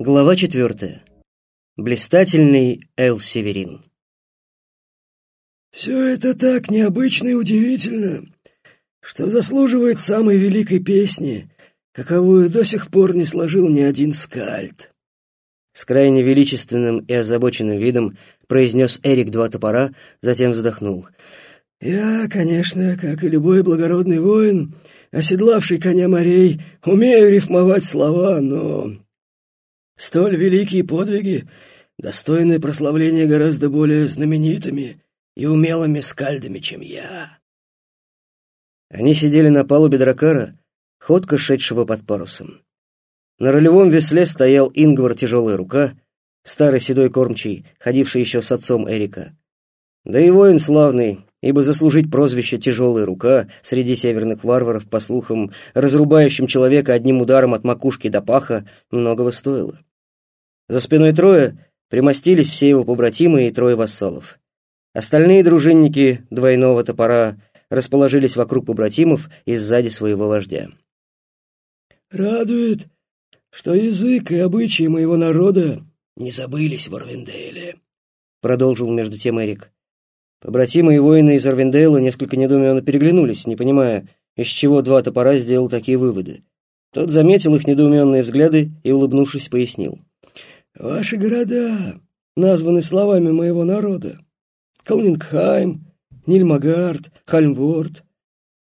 Глава четвертая. Блистательный Эл Северин. «Все это так необычно и удивительно, что заслуживает самой великой песни, каковую до сих пор не сложил ни один скальд». С крайне величественным и озабоченным видом произнес Эрик два топора, затем вздохнул. «Я, конечно, как и любой благородный воин, оседлавший коня морей, умею рифмовать слова, но столь великие подвиги достойны прославления гораздо более знаменитыми и умелыми скальдами, чем я». Они сидели на палубе дракара, ходко шедшего под парусом. На рулевом весле стоял Ингвар Тяжелая Рука, старый седой кормчий, ходивший еще с отцом Эрика. Да и воин славный, ибо заслужить прозвище «Тяжелая рука» среди северных варваров, по слухам, разрубающим человека одним ударом от макушки до паха, многого стоило. За спиной Троя примостились все его побратимы и трое вассалов. Остальные дружинники двойного топора расположились вокруг побратимов и сзади своего вождя. «Радует, что язык и обычаи моего народа не забылись в Орвинделе», — продолжил между тем Эрик. Побратимы и воины из Орвиндейла несколько недоуменно переглянулись, не понимая, из чего два топора сделал такие выводы. Тот заметил их недоуменные взгляды и, улыбнувшись, пояснил. «Ваши города названы словами моего народа. Калнингхайм, Нильмагард, Хальмворд.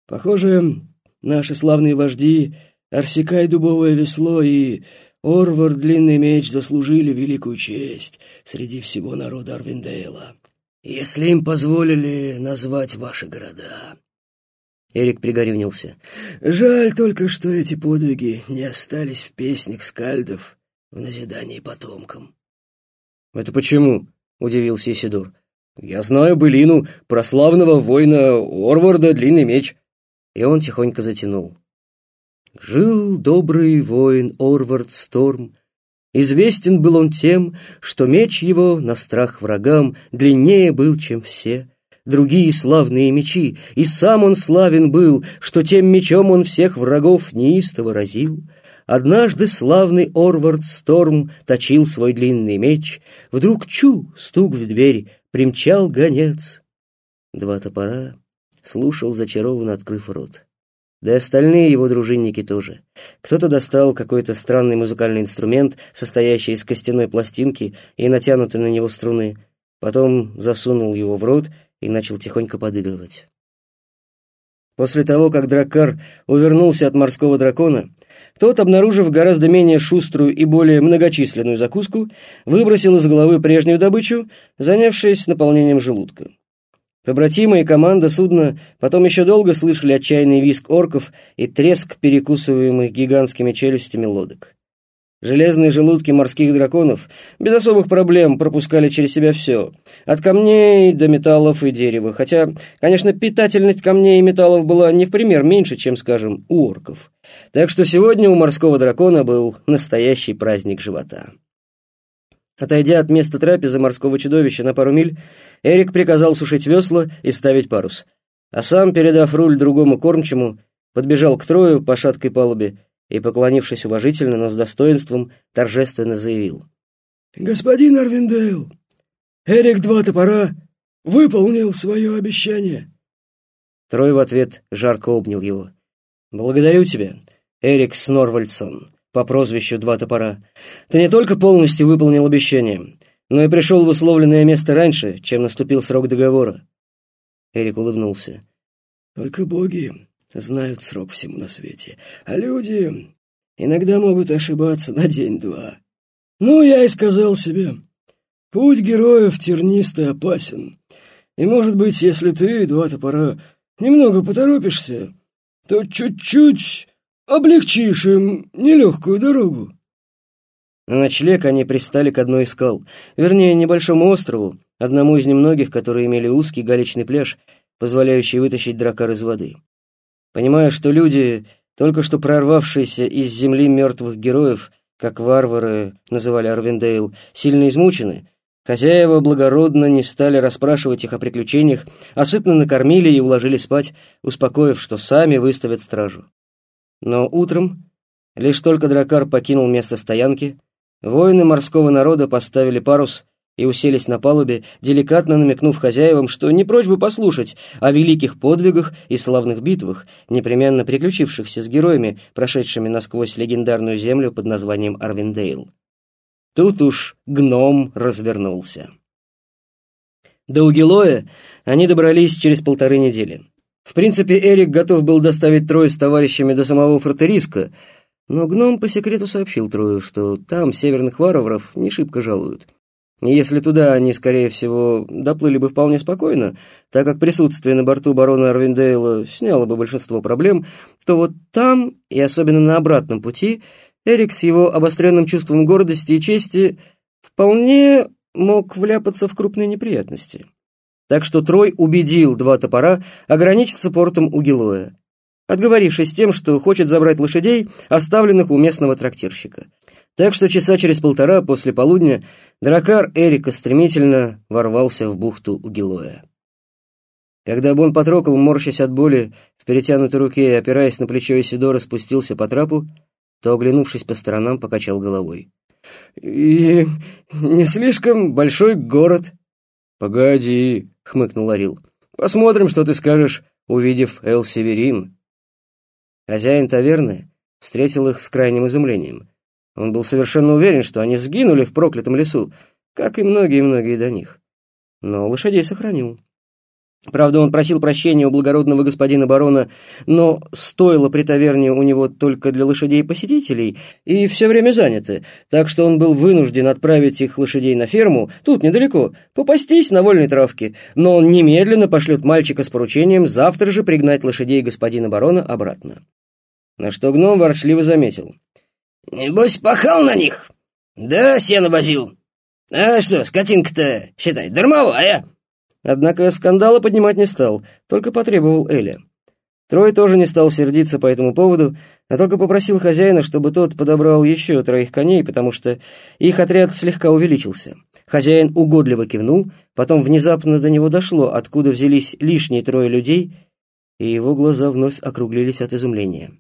Похоже, наши славные вожди Арсикай Дубовое Весло и Орвар Длинный Меч заслужили великую честь среди всего народа Арвиндейла, если им позволили назвать ваши города». Эрик пригорюнился. «Жаль только, что эти подвиги не остались в песнях скальдов в назидании потомкам». «Это почему?» — удивился Исидор. «Я знаю былину прославного воина Орварда Длинный Меч». И он тихонько затянул. Жил добрый воин Орвард Сторм. Известен был он тем, что меч его на страх врагам длиннее был, чем все. Другие славные мечи, и сам он славен был, что тем мечом он всех врагов неистово разил. Однажды славный Орвард Сторм точил свой длинный меч, вдруг чу, стук в дверь, примчал гонец. Два топора слушал, зачарованно открыв рот. Да и остальные его дружинники тоже. Кто-то достал какой-то странный музыкальный инструмент, состоящий из костяной пластинки и натянутой на него струны. Потом засунул его в рот и начал тихонько подыгрывать. После того, как Драккар увернулся от морского дракона, тот, обнаружив гораздо менее шуструю и более многочисленную закуску, выбросил из головы прежнюю добычу, занявшись наполнением желудка. Побратимы и команда судна потом еще долго слышали отчаянный визг орков и треск перекусываемых гигантскими челюстями лодок. Железные желудки морских драконов без особых проблем пропускали через себя все, от камней до металлов и дерева, хотя, конечно, питательность камней и металлов была не в пример меньше, чем, скажем, у орков. Так что сегодня у морского дракона был настоящий праздник живота. Отойдя от места трапезы морского чудовища на пару миль, Эрик приказал сушить весла и ставить парус, а сам, передав руль другому кормчему, подбежал к Трою по шаткой палубе и, поклонившись уважительно, но с достоинством, торжественно заявил. «Господин Арвиндейл, Эрик Два Топора выполнил свое обещание». Трой в ответ жарко обнял его. «Благодарю тебя, Эрик Снорвальдсон по прозвищу Два Топора. Ты не только полностью выполнил обещание, но и пришел в условленное место раньше, чем наступил срок договора». Эрик улыбнулся. «Только боги знают срок всему на свете, а люди иногда могут ошибаться на день-два. Ну, я и сказал себе, путь героев тернист и опасен, и, может быть, если ты, Два Топора, немного поторопишься, то чуть-чуть облегчишь им нелегкую дорогу». На ночлег они пристали к одной из скал, вернее, небольшому острову, одному из немногих, которые имели узкий галечный пляж, позволяющий вытащить дракар из воды. Понимая, что люди, только что прорвавшиеся из земли мертвых героев, как варвары называли Арвиндейл, сильно измучены, хозяева благородно не стали расспрашивать их о приключениях, а сытно накормили и уложили спать, успокоив, что сами выставят стражу. Но утром, лишь только дракар покинул место стоянки, Воины морского народа поставили парус и уселись на палубе, деликатно намекнув хозяевам, что не прочь бы послушать о великих подвигах и славных битвах, непременно приключившихся с героями, прошедшими насквозь легендарную землю под названием Арвиндейл. Тут уж гном развернулся. До Угилоя они добрались через полторы недели. В принципе, Эрик готов был доставить Трой с товарищами до самого Фортериска, но гном по секрету сообщил Трою, что там северных варваров не шибко жалуют. Если туда они, скорее всего, доплыли бы вполне спокойно, так как присутствие на борту барона Арвиндейла сняло бы большинство проблем, то вот там, и особенно на обратном пути, Эрик с его обостренным чувством гордости и чести вполне мог вляпаться в крупные неприятности. Так что Трой убедил два топора ограничиться портом у Гилоя, отговорившись тем, что хочет забрать лошадей, оставленных у местного трактирщика. Так что часа через полтора после полудня дракар Эрика стремительно ворвался в бухту у Гилоя. Когда Бон потрогал, морщась от боли, в перетянутой руке и опираясь на плечо Исидора, спустился по трапу, то, оглянувшись по сторонам, покачал головой. «И не слишком большой город». «Погоди», — хмыкнул Орил. «Посмотрим, что ты скажешь, увидев Эл Северин». Хозяин таверны встретил их с крайним изумлением. Он был совершенно уверен, что они сгинули в проклятом лесу, как и многие-многие до них. Но лошадей сохранил. Правда, он просил прощения у благородного господина барона, но стоило при таверне у него только для лошадей-посетителей, и все время заняты, так что он был вынужден отправить их лошадей на ферму, тут недалеко, попастись на вольной травке, но он немедленно пошлет мальчика с поручением завтра же пригнать лошадей господина барона обратно. На что гном ворчливо заметил. «Небось, пахал на них? Да, сено возил. А что, скотинка-то, считай, дармовая?» Однако скандала поднимать не стал, только потребовал Эля. Трой тоже не стал сердиться по этому поводу, а только попросил хозяина, чтобы тот подобрал еще троих коней, потому что их отряд слегка увеличился. Хозяин угодливо кивнул, потом внезапно до него дошло, откуда взялись лишние трое людей, и его глаза вновь округлились от изумления.